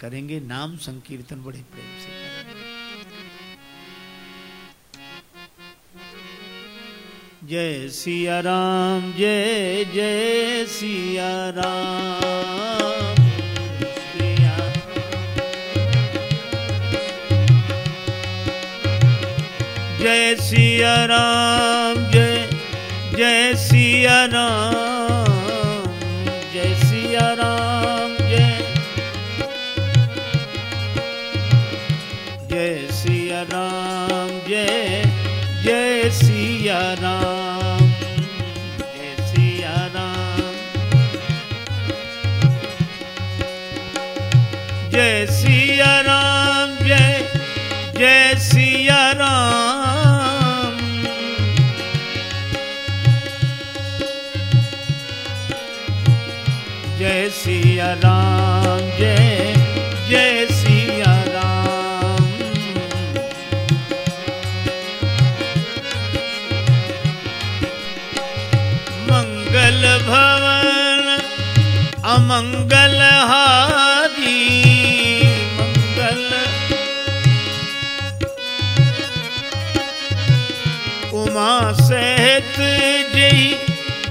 करेंगे, नाम संकीर्तन बड़े प्रेम से करेंगे। जय सिया राम, जय जय सिया राम। जय सिया राम, जय जय सिया राम।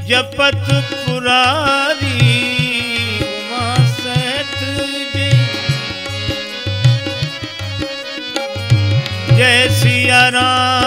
जपत पुरारी उमा जय जय सिया राम।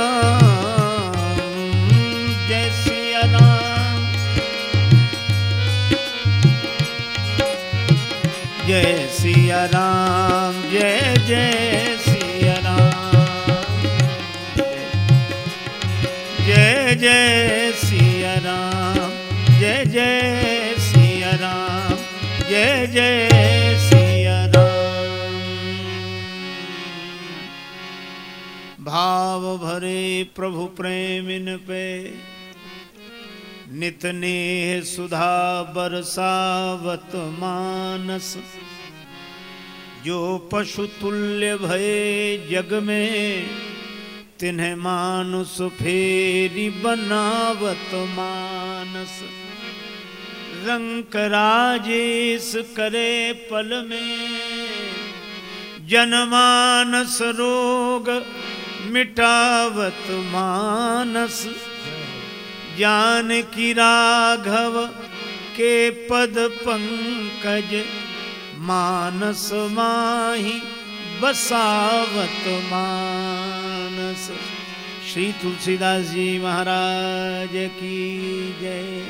राम, जय जय सिया राम। जय जय सिया राम, जय जय सिया राम, जय जय सिया राम। भाव भरे प्रभु प्रेम इन पे नित सुधा बरसावत मानस। जो पशु तुल्य भये जग में, तिन्ह मानुष फेरी बनावत मानस। रंक राजेश करे पल में, जनमानस रोग मिटावत मानस। ज्ञान की राघव के पद पंकज मानस माही बसावत मानस। श्री तुलसीदास जी महाराज की जय।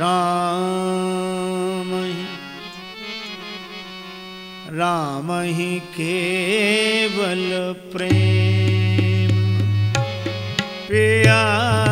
राम ही राम ही केवल प्रेम प्यारा।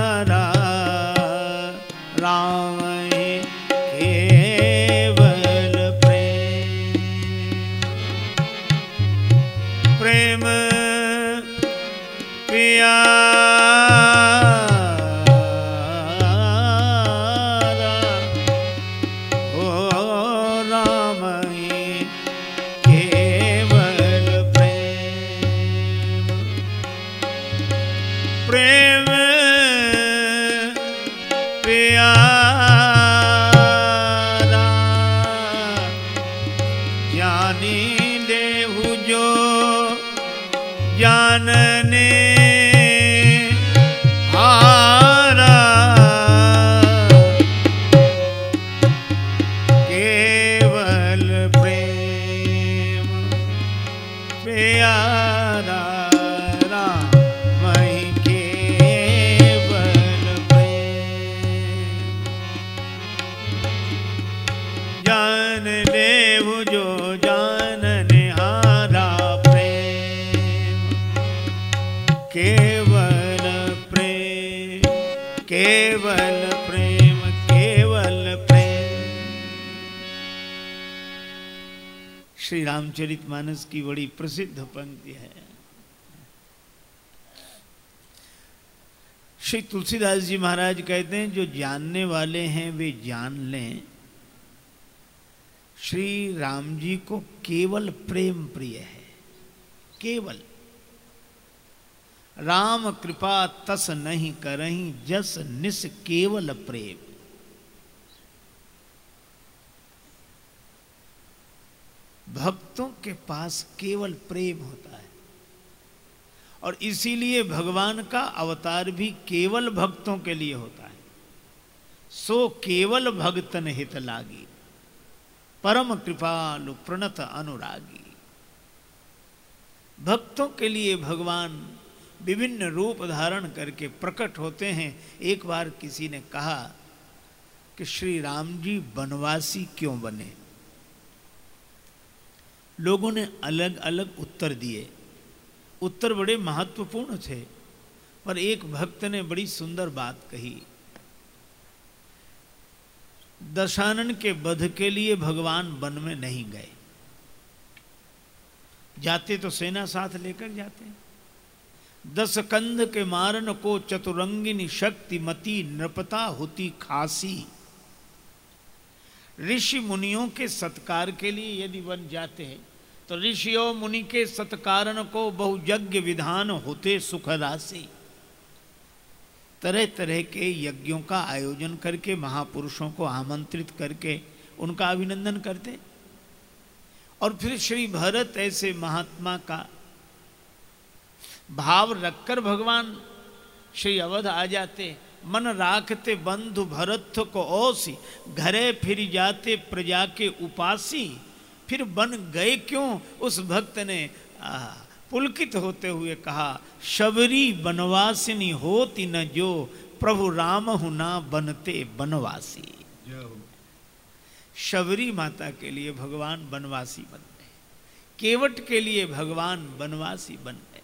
रामचरितमानस की बड़ी प्रसिद्ध पंक्ति है। श्री तुलसीदास जी महाराज कहते हैं, जो जानने वाले हैं, वे जान लें। श्री राम जी को केवल प्रेम प्रिय है। केवल। राम कृपा तस नहीं करही, जस निस केवल प्रेम। भक्तों के पास केवल प्रेम होता है। और इसीलिए भगवान का अवतार भी केवल भक्तों के लिए होता है। सो केवल भक्तन हित लागी। परम कृपालु प्रणत अनुरागी। भक्तों के लिए भगवान विभिन्न रूप धारण करके प्रकट होते हैं। एक बार किसी ने कहा कि श्री राम जी वनवासी क्यों बने? लोगों ने अलग अलग उत्तर दिए। उत्तर बड़े महत्वपूर्ण थे, पर एक भक्त ने बड़ी सुंदर बात कही। दशानन के वध के लिए भगवान वन में नहीं गए। जाते तो सेना साथ लेकर जाते। दस कंध के मारन को चतुरंगिनी शक्ति मती नृपता होती खासी। ऋषि मुनियों के सत्कार के लिए यदि वन जाते हैं तो ऋषियों मुनि के सत्कारण को बहुयज्ञ विधान होते सुख राशि तरह तरह के यज्ञों का आयोजन करके, महापुरुषों को आमंत्रित करके उनका अभिनंदन करते और फिर श्री भरत ऐसे महात्मा का भाव रखकर भगवान श्री अवध आ जाते मन राखते बंधु भरत को ओसी घरे फिर जाते प्रजा के उपासी। फिर बन गए क्यों? उस भक्त ने आ, पुलकित होते हुए कहा शबरी बनवासिनी होती न जो प्रभु राम ना बनते बनवासी। शबरी माता के लिए भगवान बनवासी बन गए। केवट के लिए भगवान बनवासी बन गए।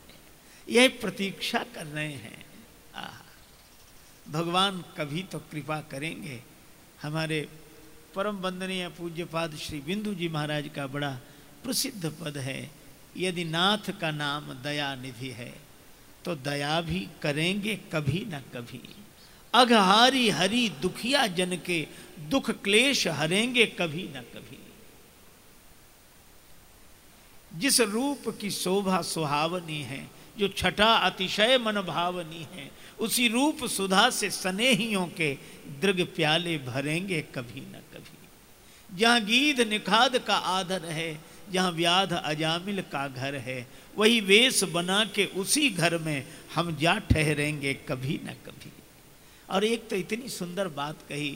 यह प्रतीक्षा कर रहे हैं। भगवान कभी तो कृपा करेंगे। हमारे परम वंदनीय पूज्यपाद श्री बिंदु जी महाराज का बड़ा प्रसिद्ध पद है। यदि नाथ का नाम दया निधि है तो दया भी करेंगे कभी न कभी। अघहारी हरि दुखिया जन के दुख क्लेश हरेंगे कभी न कभी। जिस रूप की शोभा सुहावनी है जो छठा अतिशय मन भावनी है, उसी रूप सुधा से स्नेहियों के दृग प्याले भरेंगे कभी न कभी। जहाँ गीध निखाद का आदर है, जहाँ व्याध अजामिल का घर है, वही वेश बना के उसी घर में हम जा ठहरेंगे कभी न कभी। और एक तो इतनी सुंदर बात कही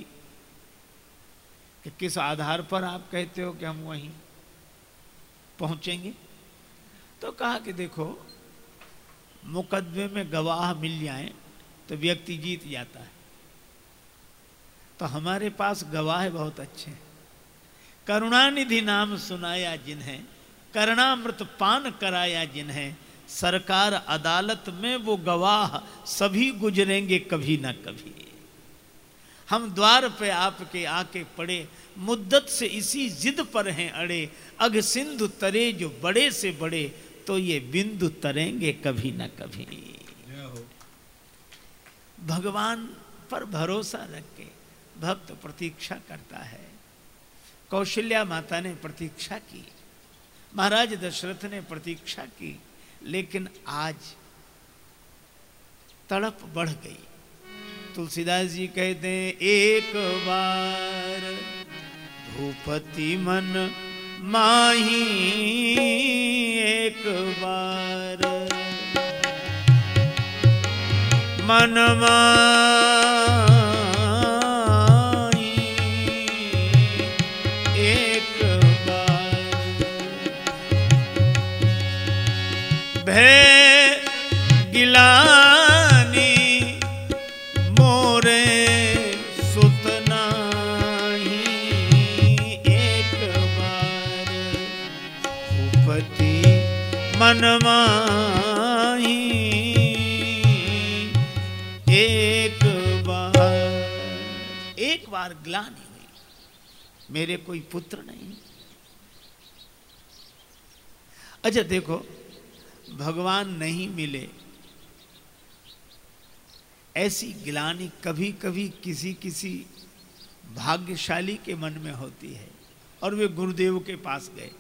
कि किस आधार पर आप कहते हो कि हम वहीं पहुँचेंगे? तो कहा कि देखो मुकदमे में गवाह मिल जाए तो व्यक्ति जीत जाता है। तो हमारे पास गवाह बहुत अच्छे हैं। करुणानिधि नाम सुनाया जिन्हें, करुणामृत पान कराया जिन्हें, सरकार अदालत में वो गवाह सभी गुजरेंगे कभी ना कभी। हम द्वार पे आपके आके पड़े, मुद्दत से इसी जिद पर हैं अड़े अग सिंधु तरे जो बड़े से बड़े तो ये बिंदु तरेंगे कभी ना कभी। भगवान पर भरोसा रख के भक्त प्रतीक्षा करता है। कौशल्या माता ने प्रतीक्षा की महाराज दशरथ ने प्रतीक्षा की लेकिन आज तड़प बढ़ गई। तुलसीदास जी कहते हैं एक बार भूपति मन माही एक बार। मनमा एक बार। भय एक बार एक बार ग्लानी हुई। मेरे कोई पुत्र नहीं। अच्छा देखो, भगवान नहीं मिले। ऐसी ग्लानी कभी कभी किसी किसी भाग्यशाली के मन में होती है और वे गुरुदेव के पास गए।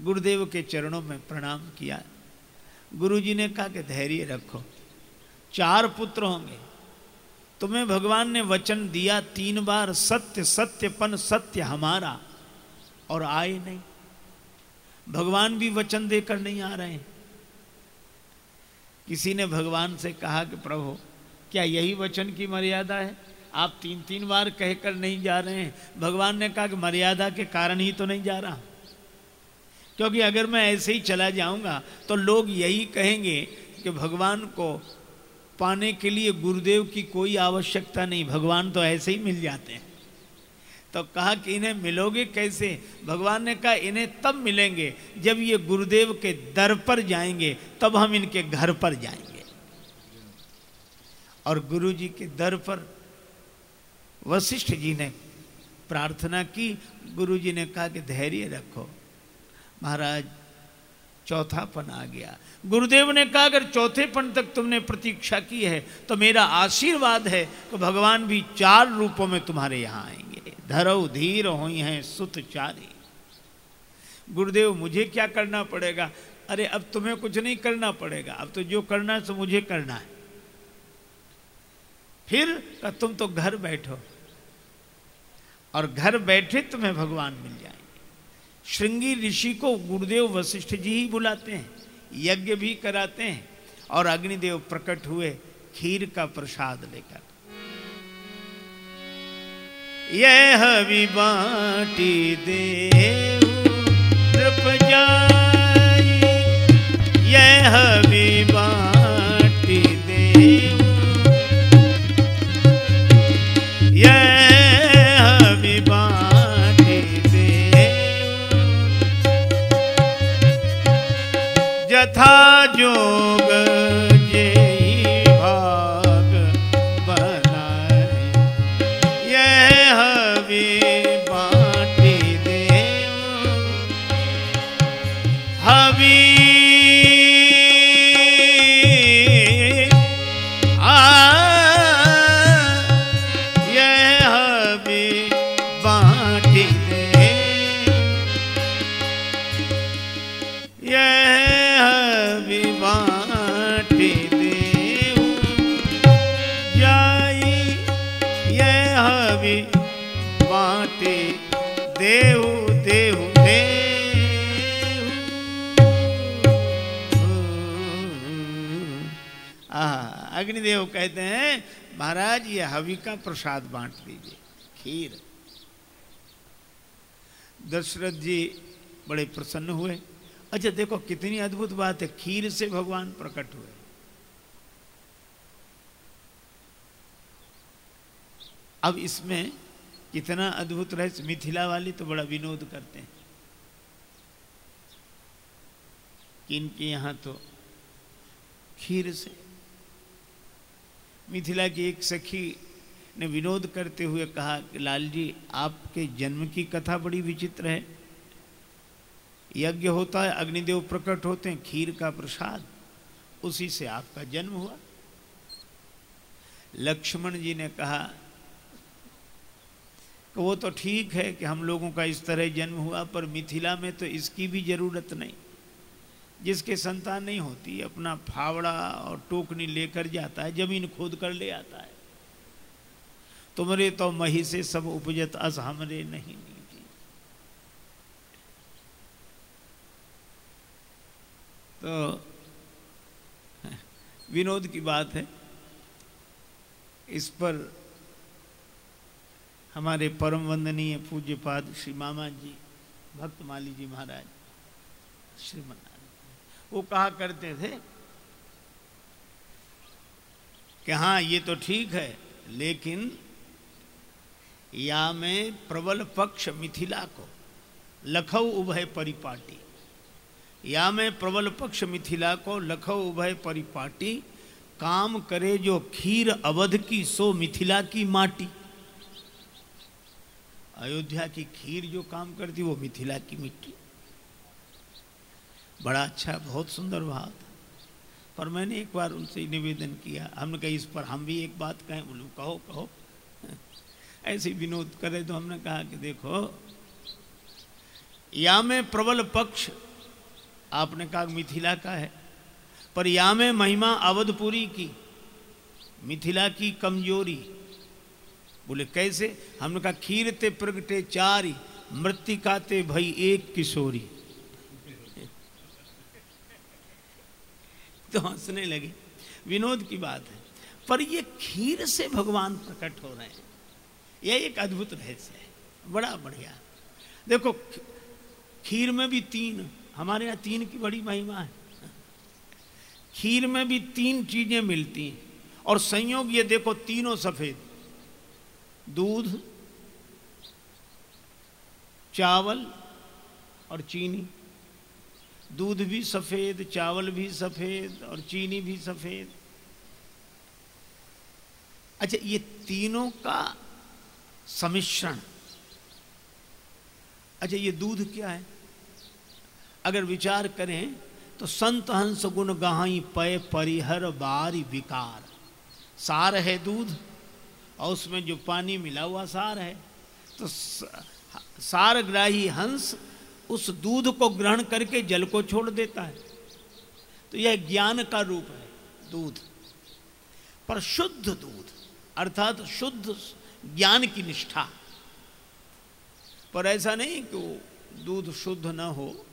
गुरुदेव के चरणों में प्रणाम किया। गुरुजी ने कहा कि धैर्य रखो, चार पुत्र होंगे। तुम्हें भगवान ने वचन दिया, तीन बार सत्य, सत्यपन, सत्य हमारा, और आए नहीं। भगवान भी वचन देकर नहीं आ रहे। हैं किसी ने भगवान से कहा कि, प्रभु, क्या यही वचन की मर्यादा है? आप तीन तीन बार कहकर नहीं जा रहे हैं। भगवान ने कहा कि मर्यादा के कारण ही तो नहीं जा रहा। क्योंकि अगर मैं ऐसे ही चला जाऊँगा तो लोग यही कहेंगे कि भगवान को पाने के लिए गुरुदेव की कोई आवश्यकता नहीं, भगवान तो ऐसे ही मिल जाते हैं। तो कहा कि इन्हें मिलोगे कैसे? भगवान ने कहा, इन्हें तब मिलेंगे जब ये गुरुदेव के दर पर जाएँगे, तब हम इनके घर पर जाएँगे। और गुरु जी के दर पर वशिष्ठ जी ने प्रार्थना की। गुरु जी ने कहा कि धैर्य रखो। महाराज चौथापन आ गया। गुरुदेव ने कहा, अगर चौथेपन तक तुमने प्रतीक्षा की है तो मेरा आशीर्वाद है कि भगवान भी चार रूपों में तुम्हारे यहाँ आएँगे। धरव धीर हुई हैं सुत चारी। गुरुदेव, मुझे क्या करना पड़ेगा? अरे, अब तुम्हें कुछ नहीं करना पड़ेगा। अब तो जो करना है, सो मुझे करना है। फिर तुम तो घर बैठो और घर बैठे तुम्हें भगवान मिल जाएँगे। श्रृंगी ऋषि को गुरुदेव वशिष्ठ जी ही बुलाते हैं, यज्ञ भी कराते हैं और अग्निदेव प्रकट हुए खीर का प्रसाद लेकर। यह भी बाटी जाई, यह 다 ये हवि का प्रसाद बांट दीजिए, खीर। दशरथ जी बड़े प्रसन्न हुए। अच्छा देखो कितनी अद्भुत बात है, खीर से भगवान प्रकट हुए। अब इसमें कितना अद्भुत रहस्य, मिथिला वाली तो बड़ा विनोद करते हैं। कि यहाँ तो खीर से मिथिला की एक सखी ने विनोद करते हुए कहा कि लाल जी आपके जन्म की कथा बड़ी विचित्र है। यज्ञ होता है, अग्निदेव प्रकट होते हैं, खीर का प्रसाद, उसी से आपका जन्म हुआ। लक्ष्मण जी ने कहा कि वो तो ठीक है कि हम लोगों का इस तरह जन्म हुआ, पर मिथिला में तो इसकी भी ज़रूरत नहीं। जिसके संतान नहीं होती, अपना फावड़ा और टोकनी लेकर जाता है, ज़मीन खोद कर ले आता है। तुमरे तो मही से सब उपजत, अस हमरे नहीं नीति तो विनोद की बात है, इस पर हमारे परम वंदनीय पूज्य पाद श्री मामा जी, भक्त माली जी महाराज श्रीमन वो कहा करते थे कि हाँ ये तो ठीक है, लेकिन या में प्रबल पक्ष मिथिला को लखऊ उभय परिपाटी, या में प्रबल पक्ष मिथिला को लखऊ उभय परिपाटी, काम करे जो खीर अवध की, सो मिथिला की माटी। अयोध्या की खीर जो काम करती, वो मिथिला की मिट्टी। बड़ा अच्छा बहुत सुंदर भाव था पर मैंने एक बार उनसे निवेदन किया, हमने कहा, इस पर हम भी एक बात कहें। बोलू, कहो कहो। ऐसे विनोद करे तो हमने कहा कि देखो या में प्रबल पक्ष, आपने कहा मिथिला का है, पर या में महिमा अवधपुरी की, मिथिला की कमज़ोरी। बोले, कैसे? हमने कहा खीर ते प्रगटे चारी मृतिकाते भई एक किशोरी। तो हंसने लगे। विनोद की बात है। पर ये खीर से भगवान प्रकट हो रहे हैं। यह एक अद्भुत रहस्य है। बड़ा बढ़िया। देखो, खीर में भी तीन, हमारे यहाँ तीन की बड़ी महिमा है। खीर में भी तीन चीज़ें मिलती हैं। और संयोग ये देखो, तीनों सफ़ेद। दूध, चावल और चीनी। दूध भी सफ़ेद, चावल भी सफ़ेद और चीनी भी सफ़ेद। अच्छा ये तीनों का सम्मिश्रण। अच्छा ये दूध क्या है? अगर विचार करें तो संत हंस गुण गहाई पय परिहर बारी विकार। सार है दूध और उसमें जो पानी मिला हुआ सार है। तो सारग्राही हंस उस दूध को ग्रहण करके जल को छोड़ देता है। तो यह ज्ञान का रूप है, दूध। पर शुद्ध दूध, अर्थात शुद्ध ज्ञान की निष्ठा। पर ऐसा नहीं कि वो दूध शुद्ध न हो।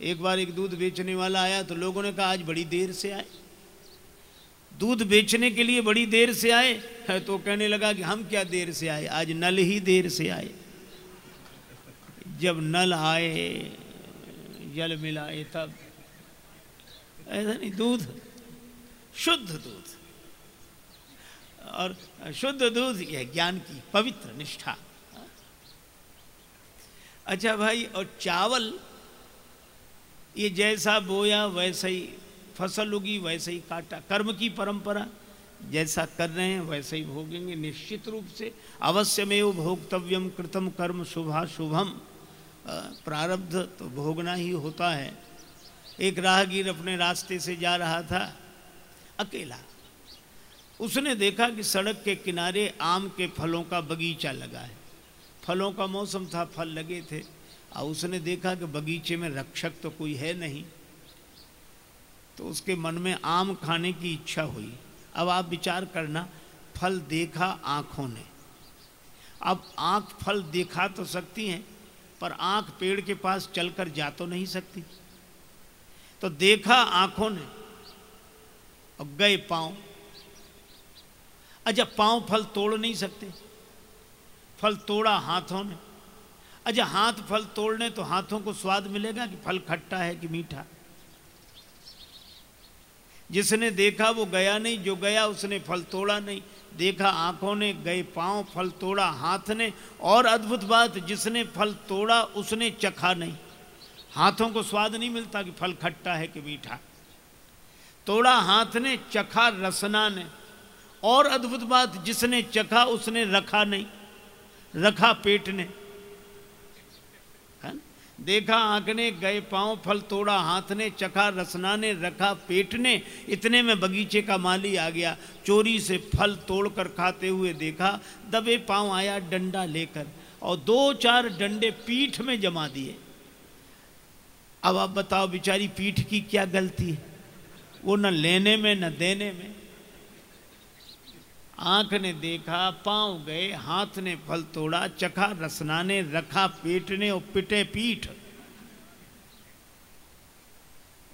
एक बार एक दूध बेचने वाला आया तो लोगों ने कहा, आज बड़ी देर से आए। दूध बेचने के लिए बड़ी देर से आए तो कहने लगा कि, हम क्या देर से आए? आज नल ही देर से आए। जब नल आए, जल मिलाए तब। ऐसा नहीं, दूध, शुद्ध दूध। और शुद्ध दूध यह ज्ञान की पवित्र निष्ठा। अच्छा भाई, और चावल, ये जैसा बोया वैसे ही, फ़सल उगी वैसे ही काटा। कर्म की परंपरा, जैसा कर रहे हैं वैसे ही भोगेंगे। निश्चित रूप से अवश्य में वो भोक्तव्यम कृतम कर्म शुभा शुभम। प्रारब्ध तो भोगना ही होता है। एक राहगीर अपने रास्ते से जा रहा था, अकेला। उसने देखा कि सड़क के किनारे आम के फलों का बगीचा लगा है। फलों का मौसम था, फल लगे थे। और उसने देखा कि बगीचे में रक्षक तो कोई है नहीं। तो उसके मन में आम खाने की इच्छा हुई। अब आप विचार करना, फल देखा आँखों ने। अब आँख फल देखा तो सकती हैं पर आँख पेड़ के पास चलकर जा तो नहीं सकती। तो देखा आँखों ने और गए पाँव। अच्छा पाँव फल तोड़ नहीं सकते। फल तोड़ा हाथों ने। अच्छा हाथ फल तोड़ने तो हाथों को स्वाद मिलेगा कि फल खट्टा है कि मीठा। जिसने देखा वो गया नहीं, जो गया उसने फल तोड़ा नहीं। देखा आँखों ने, गए पाँव फल तोड़ा, हाथ ने। और अद्भुत बात, जिसने फल तोड़ा उसने चखा नहीं। हाथों को स्वाद नहीं मिलता कि फल खट्टा है कि मीठा। तोड़ा हाथ ने, चखा रसना ने। और अद्भुत बात, जिसने चखा उसने रखा नहीं। रखा पेट ने। देखा आँख ने, गए पाँव फल तोड़ा, हाथ ने चखा, रसना ने रखा, पेट ने, इतने में बगीचे का माली आ गया। चोरी से फल तोड़कर खाते हुए देखा, दबे पाँव आया डंडा लेकर और दो चार डंडे पीठ में जमा दिए। अब आप बताओ, बेचारी पीठ की क्या गलती है? वो न लेने में, न देने में। आँख ने देखा, पाँव गए, हाथ ने फल तोड़ा, चखा रसना ने रखा पेट ने और पिटे पीठ।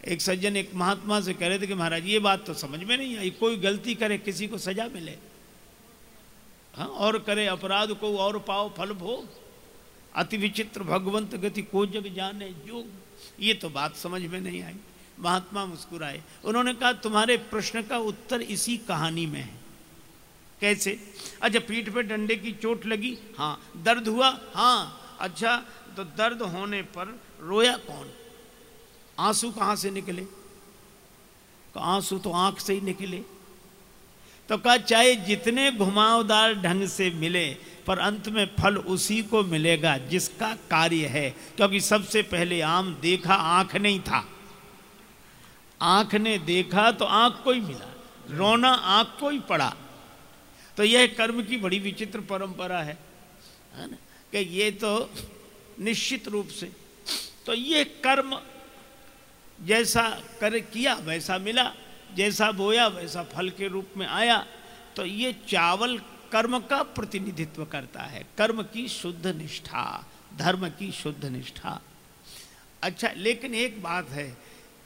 एक सज्जन एक महात्मा से कह रहे थे कि महाराज, ये बात तो समझ में नहीं आई, कोई गलती करे, किसी को सजा मिले। हाँ और करे अपराध को, और पाओ फल भोग। अति विचित्र भगवंत गति को जग जाने जो ये तो बात समझ में नहीं आई। महात्मा मुस्कुराए। उन्होंने कहा, तुम्हारे प्रश्न का उत्तर इसी कहानी में है। कैसे? अच्छा पीठ पे डंडे की चोट लगी हाँ। दर्द हुआ? हाँ। अच्छा तो दर्द होने पर रोया कौन? आँसू कहाँ से निकले? तो आँसू तो आँख से ही निकले। तो कहा, चाहे जितने घुमावदार ढंग से मिले, पर अंत में फल उसी को मिलेगा जिसका कार्य है। क्योंकि सबसे पहले आम देखा, आँख नहीं था। आँख ने देखा तो आँख को ही मिला। रोना आँख को ही पड़ा। तो यह कर्म की बड़ी विचित्र परंपरा है कि ये तो निश्चित रूप से तो ये कर्म जैसा कर किया, वैसा मिला, जैसा बोया, वैसा फल के रूप में आया तो ये चावल कर्म का प्रतिनिधित्व करता है। कर्म की शुद्ध निष्ठा, धर्म की शुद्ध निष्ठा। अच्छा लेकिन एक बात है,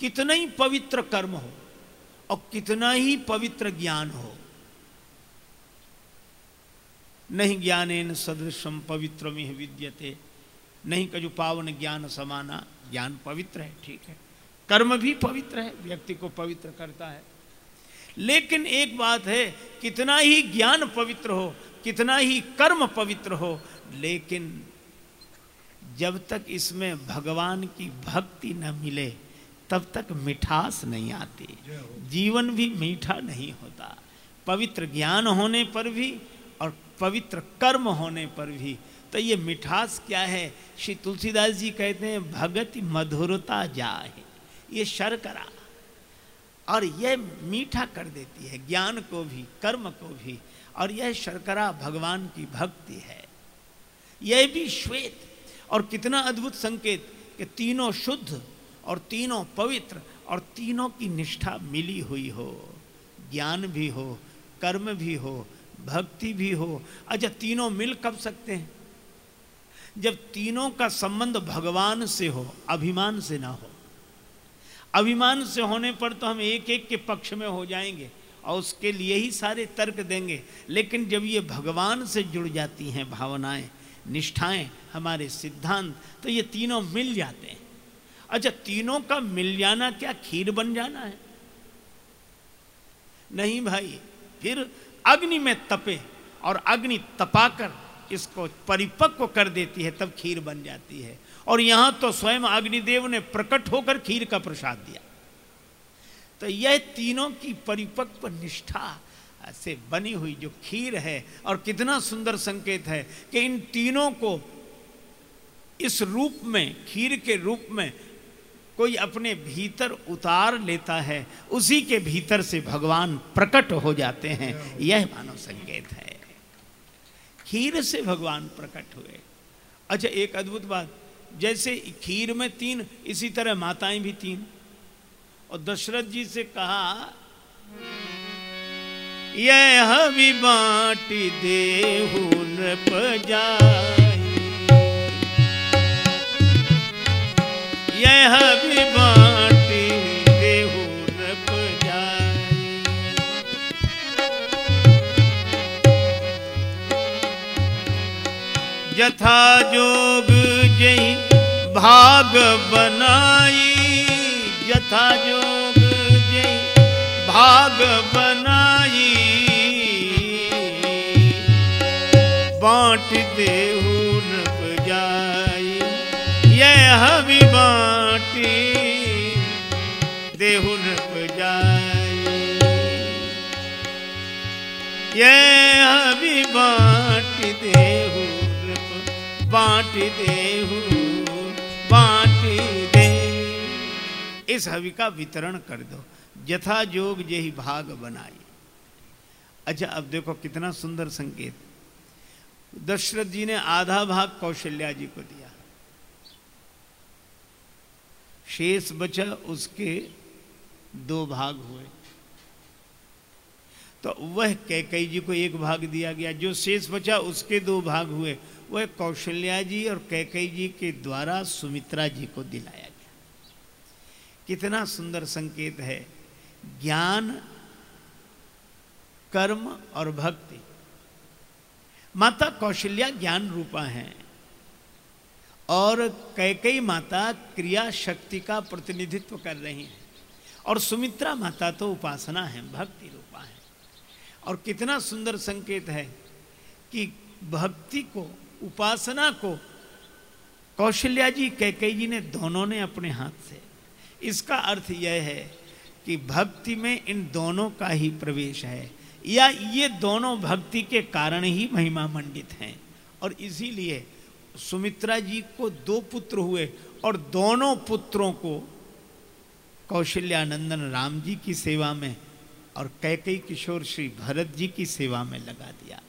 कितना ही पवित्र कर्म हो और कितना ही पवित्र ज्ञान हो नहीं ज्ञान सदृशम पवित्र में विद्यते। नहीं कजु पावन ज्ञान समाना ज्ञान पवित्र है ठीक है। कर्म भी पवित्र है व्यक्ति को पवित्र करता है। लेकिन एक बात है कितना ही ज्ञान पवित्र हो कितना ही कर्म पवित्र हो लेकिन जब तक इसमें भगवान की भक्ति न मिले तब तक मिठास नहीं आती। जीवन भी मीठा नहीं होता। पवित्र ज्ञान होने पर भी और पवित्र कर्म होने पर भी। तो ये मिठास क्या है? श्री तुलसीदास जी कहते हैं, भगत मधुरता जाए। ये शर्करा। और यह मीठा कर देती है, ज्ञान को भी, कर्म को भी। और यह शर्करा भगवान की भक्ति है। यह भी श्वेत। और कितना अद्भुत संकेत कि तीनों शुद्ध और तीनों पवित्र और तीनों की निष्ठा मिली हुई हो। ज्ञान भी हो, कर्म भी हो भक्ति भी हो। अच्छा तीनों मिल कब सकते हैं? जब तीनों का संबंध भगवान से हो, अभिमान से ना हो। अभिमान से होने पर तो हम एक एक के पक्ष में हो जाएँगे और उसके लिए ही सारे तर्क देंगे। लेकिन जब ये भगवान से जुड़ जाती हैं भावनाएँ, निष्ठाएँ, हमारे सिद्धांत तो ये तीनों मिल जाते हैं। अच्छा तीनों का मिल जाना क्या खीर बन जाना है? नहीं भाई, फिर अग्नि में तपे और अग्नि तपाकर इसको परिपक्व कर देती है, तब खीर बन जाती है। और यहाँ तो स्वयं अग्निदेव ने प्रकट होकर खीर का प्रसाद दिया। तो यह तीनों की परिपक्व निष्ठा से बनी हुई जो खीर है, और कितना सुंदर संकेत है कि इन तीनों को इस रूप में, खीर के रूप में कोई अपने भीतर उतार लेता है, उसी के भीतर से भगवान प्रकट हो जाते हैं। यह मानव संकेत है। खीर से भगवान प्रकट हुए। अच्छा एक अद्भुत बात। जैसे खीर में तीन, इसी तरह माताएँ भी तीन। और दशरथ जी से कहा, यह भी बाटी देहू नृप जाई यह भी बाटी देहू जथा जोग जही भाग बनाई। जथा जोग जही भाग बनाई। बांट देहू नप जाई यह भी बांटी देहू नप जाई यह भी बांट देहू देहू दे। इस हवि का वितरण कर दो। यथा जोग यही भाग बनाई अच्छा अब देखो कितना सुंदर संकेत। दशरथ जी ने आधा भाग कौशल्या जी को दिया। शेष बचा उसके दो भाग हुए। तो वह कैकई जी को एक भाग दिया गया। जो शेष बचा उसके दो भाग हुए, वह कौशल्या जी और कैकई जी के द्वारा सुमित्रा जी को दिलाया गया। कितना सुंदर संकेत है। ज्ञान, कर्म और भक्ति। माता कौशल्या ज्ञान रूपा है। और कैकई माता क्रिया शक्ति का प्रतिनिधित्व कर रही हैं। और सुमित्रा माता तो उपासना है, भक्ति रूपा है। और कितना सुंदर संकेत है कि भक्ति को, उपासना को कौशल्या जी, कैकई जी ने दोनों ने अपने हाथ से। इसका अर्थ यह है कि भक्ति में इन दोनों का ही प्रवेश है, या ये दोनों भक्ति के कारण ही महिमा मंडित हैं। और इसीलिए सुमित्रा जी को दो पुत्र हुए और दोनों पुत्रों को कौशल्यानंदन राम जी की सेवा में और कैकई किशोर श्री भरत जी की सेवा में लगा दिया।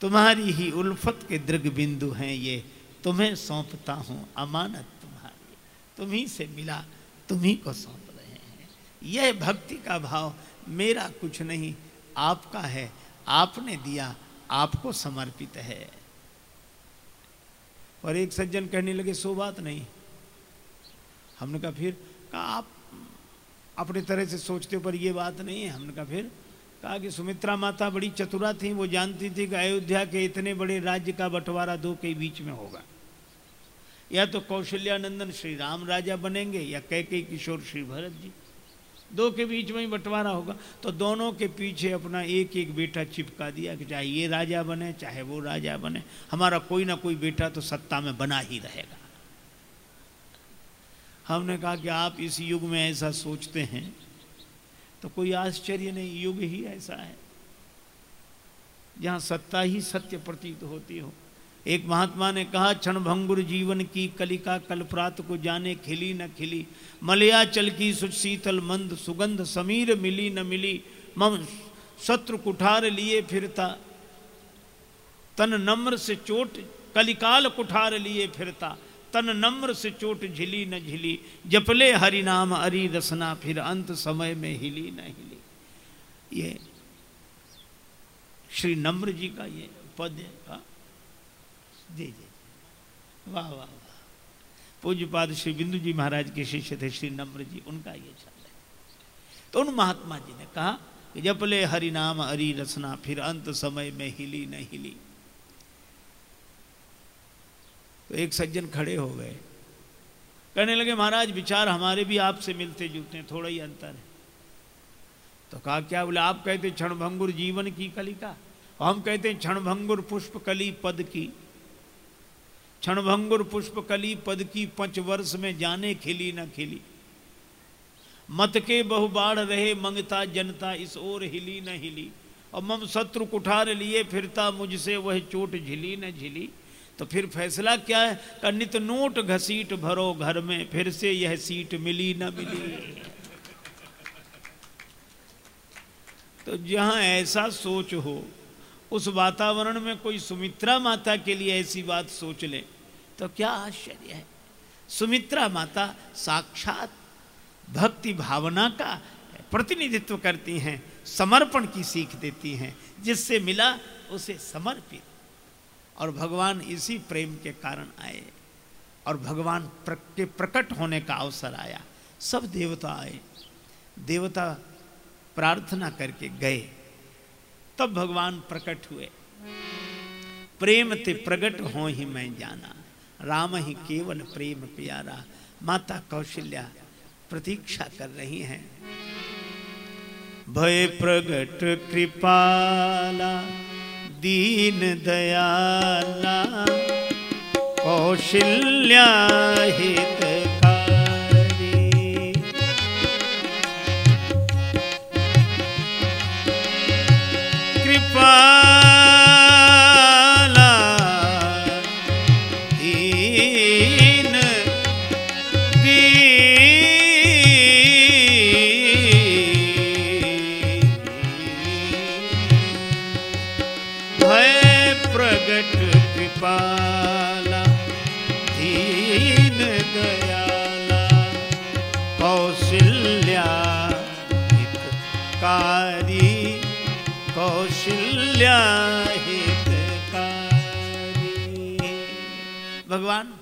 तुम्हारी ही उल्फत के दृग बिंदु हैं ये, तुम्हें सौंपता हूँ अमानत तुम्हारी। तुम्ही से मिला तुम्ही को सौंप रहे हैं। यह भक्ति का भाव मेरा कुछ नहीं, आपका है, आपने दिया, आपको समर्पित है। और एक सज्जन कहने लगे, सो बात नहीं। हमने कहा, फिर कहा, आप अपने तरह से सोचते हो, पर ये बात नहीं है। हमने कहा, फिर कहा कि सुमित्रा माता बड़ी चतुरा थी, वो जानती थी कि अयोध्या के इतने बड़े राज्य का बंटवारा दो के बीच में होगा। या तो कौशल्यानंदन श्री राम राजा बनेंगे, या कैके किशोर श्री भरत जी। दो के बीच में ही बंटवारा होगा। तो दोनों के पीछे अपना एक एक बेटा चिपका दिया कि चाहे ये राजा बने, चाहे वो राजा बने। हमारा कोई ना कोई बेटा तो सत्ता में बना ही रहेगा। हमने कहा कि आप इस युग में ऐसा सोचते हैं तो कोई आश्चर्य नहीं, युग ही ऐसा है। जहाँ सत्ता ही सत्य प्रतीत होती हो एक महात्मा ने कहा, क्षण भंगुर जीवन की कलिका कलप्रात को जाने खिली न खिली। मलया चल की सुच शीतल मंद सुगंध समीर मिली न मिली। मम शत्रु कुठार लिए फिरता। तन नम्र से चोट कलिकाल कुठार लिए फिरता। तन नम्र से चोट झिली न झिली। जपले हरि नाम अरि रसना, फिर अंत समय में हिली न हिली। ये श्री नम्र जी का ये पद हाँ? जी जी। वाह वाह वाह। पूज्यपाद श्री बिंदु जी महाराज के शिष्य थे, श्री नम्र जी, उनका ये छंद है। तो उन महात्मा जी ने कहा कि जपले हरि नाम, हरि रसना, फिर अंत समय में हिली न हिली। तो एक सज्जन खड़े हो गए। कहने लगे, महाराज, विचार हमारे भी आपसे मिलते जुलते हैं, थोड़ा ही अंतर है। तो कहा, क्या बोले, आप कहते क्षणभंगुर जीवन की कलिका? हम कहते हैं क्षणभंगुर पुष्प कली पद की। क्षणभंगुर पुष्प कली पद की पंच वर्ष में जाने खिली न खिली। मत के बहुबाढ़ रहे मंगता जनता, इस ओर हिली न हिली। और मम शत्रु कुठार लिए फिरता, मुझसे वह चोट झिली न झिली। तो फिर फैसला क्या है? का नित नोट घसीट भरो घर में, फिर से यह सीट मिली न मिली। तो जहाँ ऐसा सोच हो उस वातावरण में कोई सुमित्रा माता के लिए ऐसी बात सोच ले तो क्या आश्चर्य है। सुमित्रा माता साक्षात भक्ति भावना का प्रतिनिधित्व करती हैं, समर्पण की सीख देती हैं, जिससे मिला उसे समर्पित। और भगवान इसी प्रेम के कारण आए, और भगवान के प्रकट होने का अवसर आया। सब देवता आए, देवता प्रार्थना करके गए। तब भगवान प्रकट हुए। प्रेम ते प्रकट हो ही मैं जाना। राम ही केवल प्रेम प्यारा। माता कौशल्या प्रतीक्षा कर रही हैं। भय प्रगट कृपाला, दीन दयाला, कौशल्या हितकारी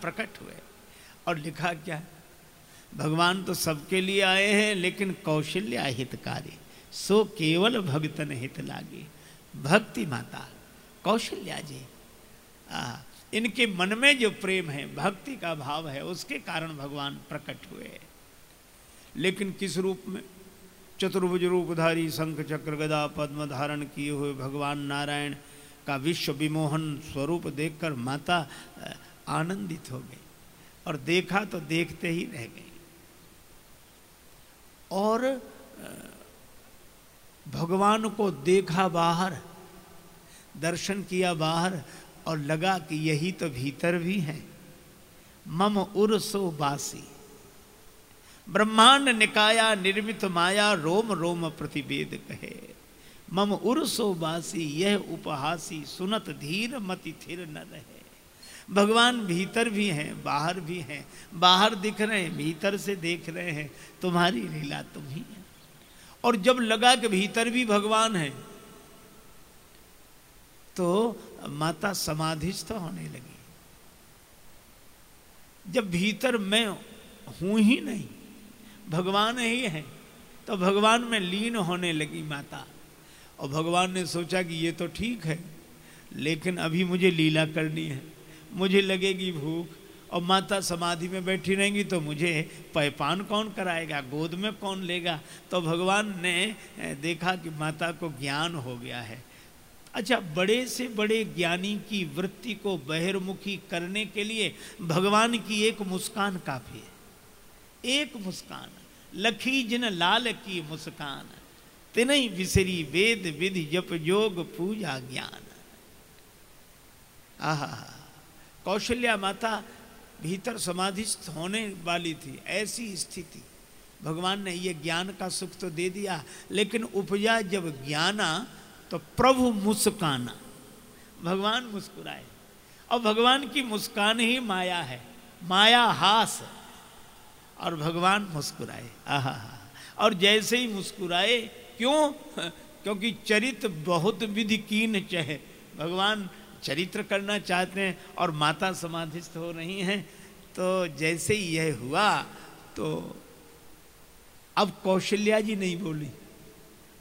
प्रकट हुए। और लिखा क्या? भगवान तो सबके लिए आए हैं लेकिन कौशल्या हितकारी सो केवल भगतन हित लागे। भक्ति माता कौशल्या जी। आ, इनके मन में जो प्रेम है भक्ति का भाव है उसके कारण भगवान प्रकट हुए। लेकिन किस रूप में? चतुर्भुज रूपधारी शंख चक्र गदा पद्म धारण किए हुए भगवान नारायण का विश्व विमोहन स्वरूप देखकर माता आनंदित हो गई और देखा तो देखते ही रह गई। और भगवान को देखा बाहर, दर्शन किया बाहर और लगा कि यही तो भीतर भी है। मम उर्सो बासी। ब्रह्मांड निकाया, निर्मित माया, रोम रोम प्रतिवेद कहे। मम उर्सो बासी, यह उपहासी, सुनत धीर मति थिर न रहे। भगवान भीतर भी हैं, बाहर भी हैं, बाहर दिख रहे हैं, भीतर से देख रहे हैं, तुम्हारी लीला तुम ही है। और जब लगा कि भीतर भी भगवान है तो माता समाधिस्थ होने लगी। जब भीतर मैं हूँ ही नहीं, भगवान ही है तो भगवान में लीन होने लगी माता। और भगवान ने सोचा कि ये तो ठीक है, लेकिन अभी मुझे लीला करनी है। मुझे लगेगी भूख, और माता समाधि में बैठी रहेंगी तो मुझे पैपान कौन कराएगा, गोद में कौन लेगा? तो भगवान ने देखा कि माता को ज्ञान हो गया है। अच्छा बड़े से बड़े ज्ञानी की वृत्ति को बहिर्मुखी करने के लिए भगवान की एक मुस्कान काफ़ी है। एक मुस्कान, लखी जिन लाल की मुस्कान, तिनई विसरी वेद विधि जप योग पूजा ज्ञान। आहा कौशल्या माता भीतर समाधिस्थ होने वाली थी, ऐसी स्थिति। भगवान ने ये ज्ञान का सुख तो दे दिया, लेकिन उपजा जब ज्ञाना तो प्रभु मुस्काना। भगवान मुस्कुराए। और भगवान की मुस्कान ही माया है, माया हास। और भगवान मुस्कुराए, आहा और जैसे ही मुस्कुराए, क्यों? क्योंकि चरित बहुत विधि कीन चहे। भगवान चरित्र करना चाहते हैं और माता समाधिस्थ हो रही हैं तो जैसे ही यह हुआ तो अब कौशल्या जी नहीं बोली।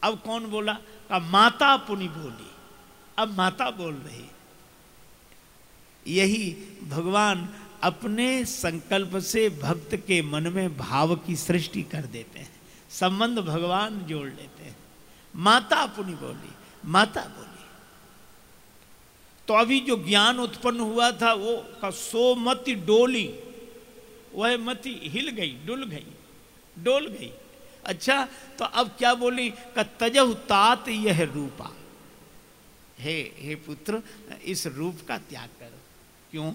अब कौन बोला? का माता पुनि बोली। अब माता बोल रही। यही भगवान अपने संकल्प से भक्त के मन में भाव की सृष्टि कर देते हैं। संबंध भगवान जोड़ लेते हैं। माता पुनि बोली, माता बोली। तो अभी जो ज्ञान उत्पन्न हुआ था, वो का सो मति डोली, वह मति हिल गई, डुल गई, डोल गई। अच्छा तो अब क्या बोली? का तजह तात यह रूपा। हे हे पुत्र, इस रूप का त्याग करो। क्यों?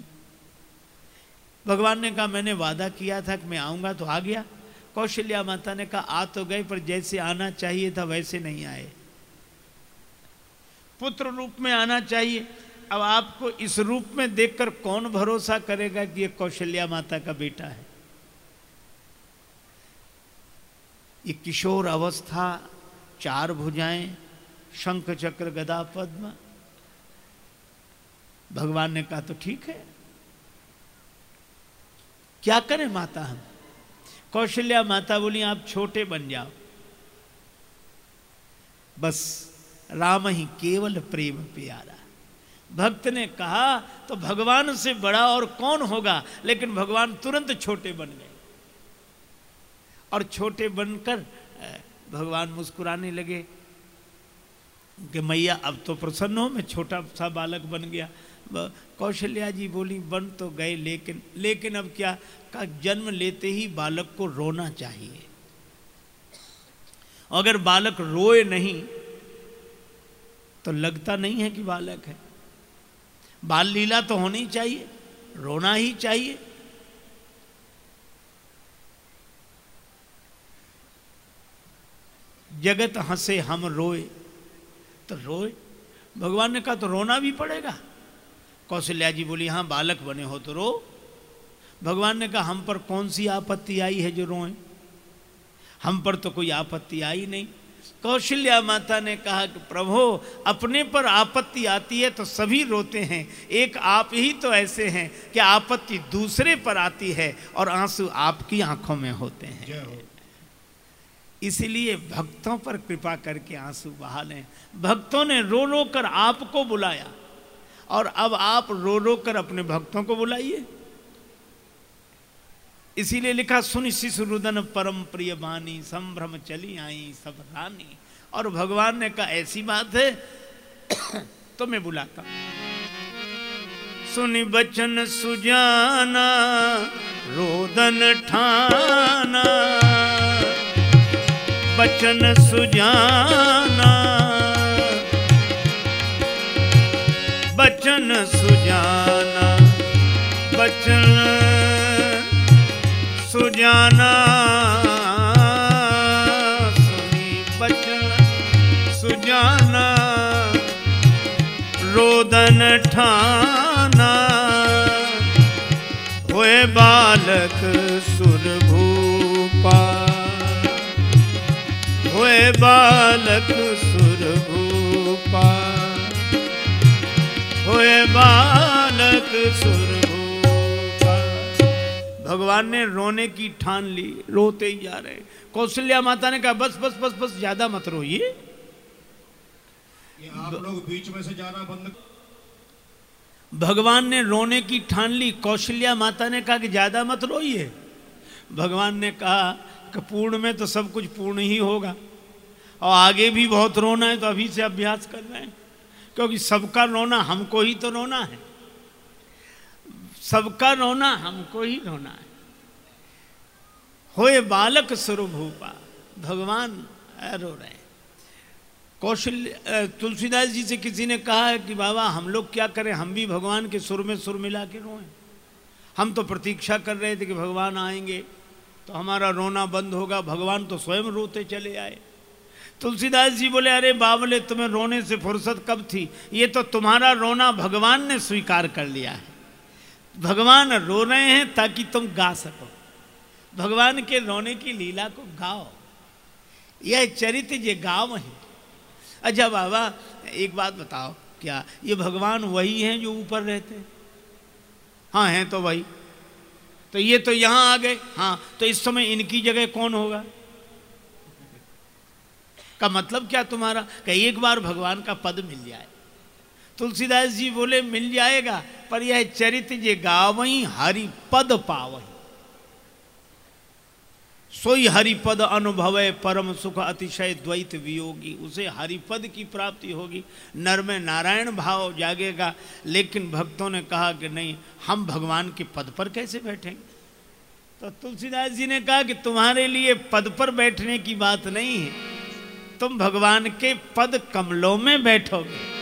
भगवान ने कहा, मैंने वादा किया था कि मैं आऊँगा तो आ गया। कौशल्या माता ने कहा, आ तो गए, पर जैसे आना चाहिए था, वैसे नहीं आए। पुत्र रूप में आना चाहिए। अब आपको इस रूप में देखकर कौन भरोसा करेगा कि ये कौशल्या माता का बेटा है? ये किशोर अवस्था, चार भुजाएँ, शंख चक्र गदा पद्म। भगवान ने कहा तो ठीक है। क्या करें माता हम? कौशल्या माता बोली, आप छोटे बन जाओ। बस राम ही केवल प्रेम प्यारा भक्त ने कहा तो भगवान से बड़ा और कौन होगा? लेकिन भगवान तुरंत छोटे बन गए। और छोटे बनकर भगवान मुस्कुराने लगे। कि मैया, अब तो प्रसन्न हो, मैं छोटा सा बालक बन गया। कौशल्या जी बोली, बन तो गए, लेकिन लेकिन अब क्या, का जन्म लेते ही बालक को रोना चाहिए। अगर बालक रोए नहीं तो लगता नहीं है कि बालक है। बाल लीला तो होनी चाहिए, रोना ही चाहिए। जगत हंसे हम रोए तो रोए। भगवान ने कहा तो रोना भी पड़ेगा। कौशल्या जी बोली हाँ बालक बने हो तो रो। भगवान ने कहा, हम पर कौन सी आपत्ति आई है जो रोए? हम पर तो कोई आपत्ति आई नहीं। कौशल्या माता ने कहा कि प्रभु अपने पर आपत्ति आती है तो सभी रोते हैं। एक आप ही तो ऐसे हैं कि आपत्ति दूसरे पर आती है और आँसू आपकी आँखों में होते हैं। इसलिए भक्तों पर कृपा करके आँसू बहा लें। भक्तों ने रो रो कर आपको बुलाया और अब आप रो रो कर अपने भक्तों को बुलाइए। इसीलिए लिखा, सुन शिशु रुदन परम प्रिय बानी संभ्रम चली आई, सब रानी। और भगवान ने कहा, ऐसी बात है तो मैं बुलाता सुनी बचन सुजाना, रोदन ठाना। बचन सुजाना सुजाना। सुनी बचन, सुजाना। रोदन ठाना। हुए बालक सुर भूपा हुए बालक सुर भूपा हुए बालक सुर भगवान ने रोने की ठान ली रोते ही जा रहे कौशल्या माता ने कहा बस बस बस बस ज़्यादा मत रोइए। आप लोग बीच में से जाना बंद भगवान ने रोने की ठान ली कौशल्या माता ने कहा कि ज़्यादा मत रोइए। भगवान ने कहा कि पूर्ण में तो सब कुछ पूर्ण ही होगा। और आगे भी बहुत रोना है तो अभी से अभ्यास कर रहे हैं। क्योंकि सबका रोना हमको ही तो रोना है। सबका रोना हमको ही रोना है। होए बालक स्वरूपा भगवान रो रहे हैं। कौशल तुलसीदास जी से किसी ने कहा है कि बाबा, हम लोग क्या करें? हम भी भगवान के सुर में सुर मिला के रोएँ। हम तो प्रतीक्षा कर रहे थे कि भगवान आएँगे तो हमारा रोना बंद होगा। भगवान तो स्वयं रोते चले आए। तुलसीदास जी बोले, अरे बाबले तुम्हें रोने से फुर्सत कब थी? ये तो तुम्हारा रोना भगवान ने स्वीकार कर लिया है। भगवान रो रहे हैं ताकि तुम गा सको। भगवान के रोने की लीला को गाओ। यह चरित्र ये गाँव है। अच्छा बाबा, एक बात बताओ, क्या ये भगवान वही हैं जो ऊपर रहते हैं? हाँ हैं तो वही। तो ये तो यहाँ आ गए। हाँ तो इस समय इनकी जगह कौन होगा? का मतलब क्या तुम्हारा? कि एक बार भगवान का पद मिल जाए। तुलसीदास जी बोले, मिल जाएगा, पर यह चरित्र जे गावई हरि पद पावई सोई हरिपद अनुभव परम सुख अतिशय द्वैत वियोगी। उसे हरिपद की प्राप्ति होगी। नर में नारायण भाव जागेगा। लेकिन भक्तों ने कहा कि नहीं, हम भगवान के पद पर कैसे बैठेंगे? तो तुलसीदास जी ने कहा कि तुम्हारे लिए पद पर बैठने की बात नहीं है। तुम भगवान के पद कमलों में बैठोगे।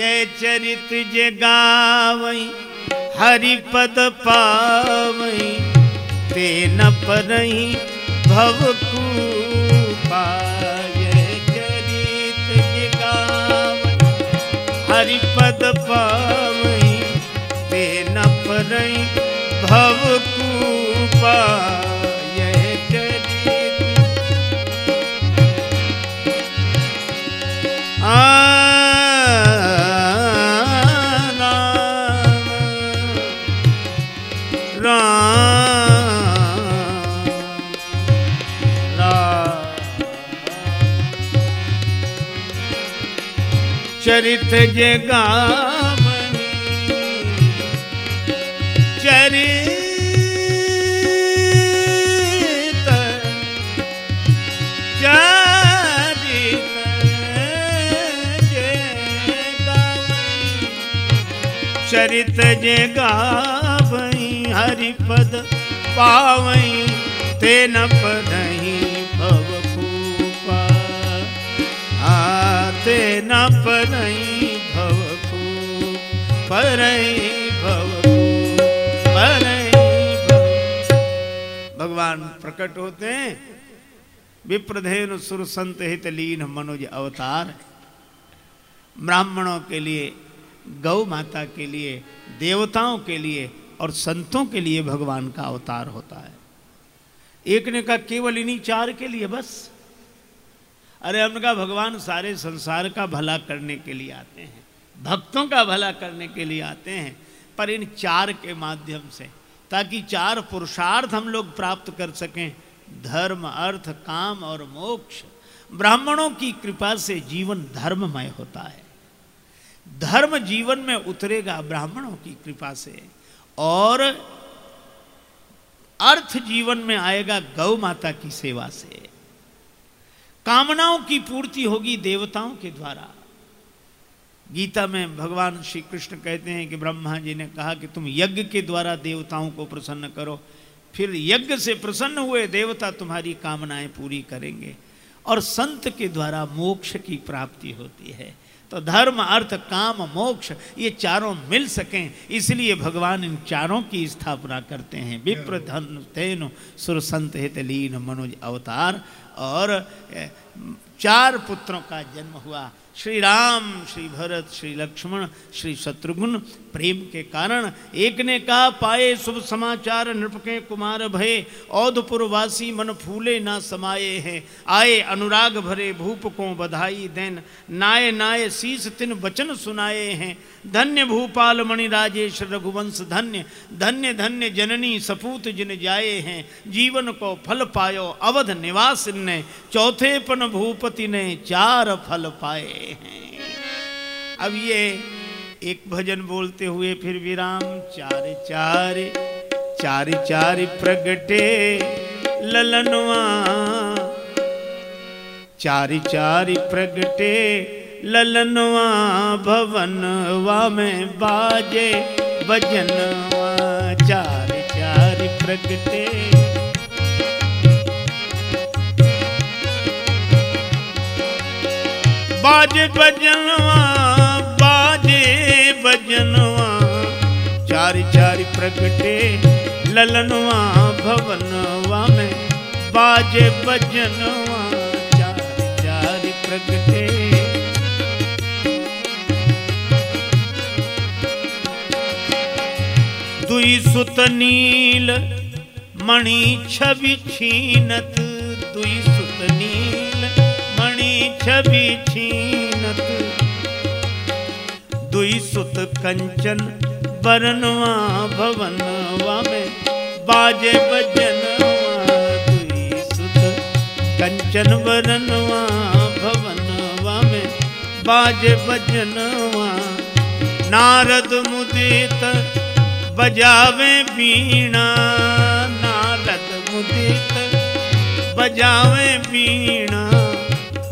ये चरित जे गावई हरिपद पावई। ते न परही भव कूपा चरित जे हरिपद पावई ते न परही भव कूपा चरित जगा चरित चरित जे गावई हरिपद पावई ते न पढ़ई आते न पढ़ई भव फूप परई परई भगवान प्रकट होते हैं। विप्रधेन सुर संत हित लीन मनोज अवतार। ब्राह्मणों के लिए, गौ माता के लिए, देवताओं के लिए और संतों के लिए भगवान का अवतार होता है। एक ने कहा, केवल इन्हीं चार के लिए बस। अरे हमने कहा भगवान सारे संसार का भला करने के लिए आते हैं, भक्तों का भला करने के लिए आते हैं, पर इन चार के माध्यम से, ताकि चार पुरुषार्थ हम लोग प्राप्त कर सकें, धर्म, अर्थ, काम और मोक्ष। ब्राह्मणों की कृपा से जीवन धर्ममय होता है। धर्म जीवन में उतरेगा ब्राह्मणों की कृपा से, और अर्थ जीवन में आएगा गौ माता की सेवा से। कामनाओं की पूर्ति होगी देवताओं के द्वारा। गीता में भगवान श्री कृष्ण कहते हैं कि ब्रह्मा जी ने कहा कि तुम यज्ञ के द्वारा देवताओं को प्रसन्न करो, फिर यज्ञ से प्रसन्न हुए देवता तुम्हारी कामनाएँ पूरी करेंगे और संत के द्वारा मोक्ष की प्राप्ति होती है। तो धर्म, अर्थ, काम, मोक्ष, ये चारों मिल सकें, इसलिए भगवान इन चारों की स्थापना करते हैं। विप्र धन तेन सुर संत हित लीन मनुज अवतार और चार पुत्रों का जन्म हुआ। श्री राम श्री भरत श्री लक्ष्मण श्री शत्रुघ्न प्रेम के कारण एक ने कहा पाए शुभ समाचार नृप के कुमार भय। औधपुरवासी मन फूले ना समाये हैं। आए अनुराग भरे भूप को बधाई देन। नाय नाय, शीस तिन वचन सुनाए हैं। धन्य भूपाल मणि राजेश रघुवंश धन्य। धन्य धन्य जननी सपूत जिन जाए हैं। जीवन को फल पायो अवध निवास ने। चौथे पन भूपति ने चार फल पाए। हैं। अब ये एक भजन बोलते हुए फिर विराम। चार चार चार चार प्रगटे ललनवा चार चार प्रगटे ललनवा भवनवा में बाजे भजनवा चार चार प्रगटे बाजे भजनवा बाजे भजनवा चार चार प्रगटे ललनवा, भवनवा में बाजे भजनवा चार चार प्रगटे। दुई सुत नील, मणि छवि छीनत। मणि छवि छीनत। दुई सुत कंचन बरनवा भवनवा में बाजे बजनवा। दुई सुत कंचन बरनवा भवनवा में बाजे बजनवा। नारद मुदित बजावे बीणा नारद मुदित बजावे बीणा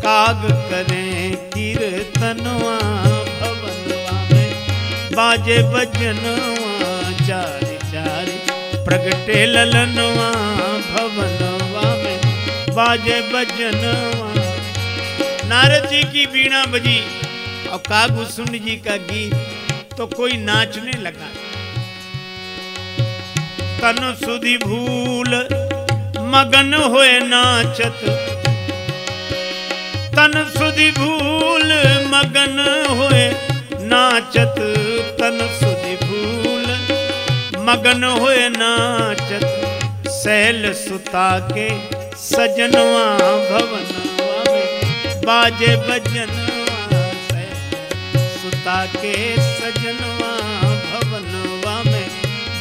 काग करें कीर्तनवा, भवनवा में। बाजे बजनवा चार चार। प्रगटे ललनवा, भवनवा में। बाजे बजनवा नारद जी की बीणा बजी। और काग सुन जी का गीत तो कोई नाचने लगा। तन सुधि भूल, मगन होए नाचत। तन सुधि भूल, मगन होए नाचत। तन सुधि भूल, मगन होए नाचत। सैल सुता के सजनवा भवन बाजे सैल सुता के सजनवा भवनवा में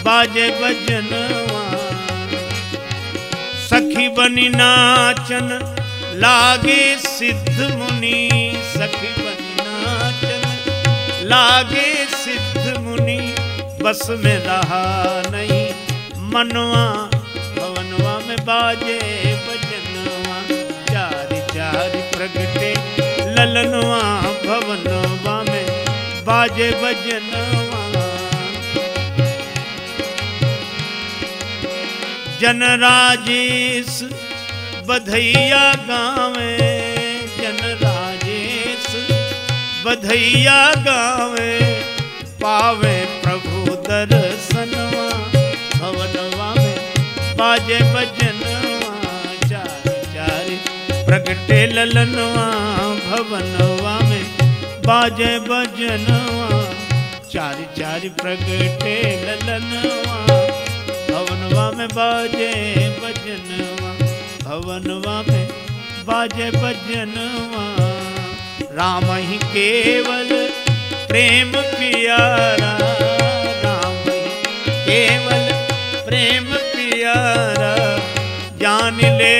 बाजे बजनवा। सखी बनी नाचन लागे सिद्ध मुनि सखी बनी लागे सिद्ध मुनि, बस में रहा नहीं। मनवा, भवनवा में बाजे बजनवा। चार चार प्रगटे, ललनवा, भवनवा में बाजे बजनवा। जन राजेश बधैया गावे जन राजेश। बधैया गावे, पावे प्रभु दर्शनवा भवनवा में बाजे बजनवा चार चार प्रगटे ललनवा भवनवा में बाजे बजनवा चार चार प्रगटे ललनवा भवनवा में बाजे बजनवा भवनवा में बाजे बजनवा राम ही केवल प्रेम प्यारा। राम ही केवल प्रेम प्यारा। जान ले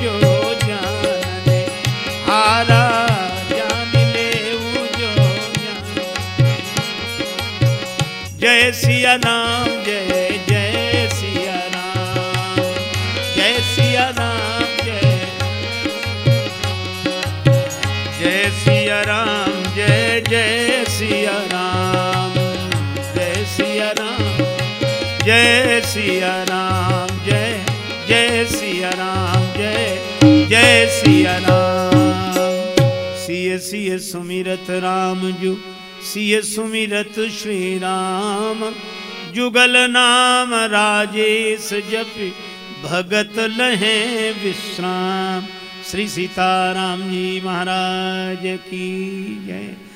जो जाने हारा जान ले जो जान जय सिया राम सिया राम, जय सिया राम, जय सिया राम, जय जय सिया राम, जय जय सिया राम। सिय सिय सुमिरत राम जु सिय सुमिरत श्री राम जुगल नाम राजेश जप, भगत लहे विश्राम। श्री सीताराम जी महाराज की जय।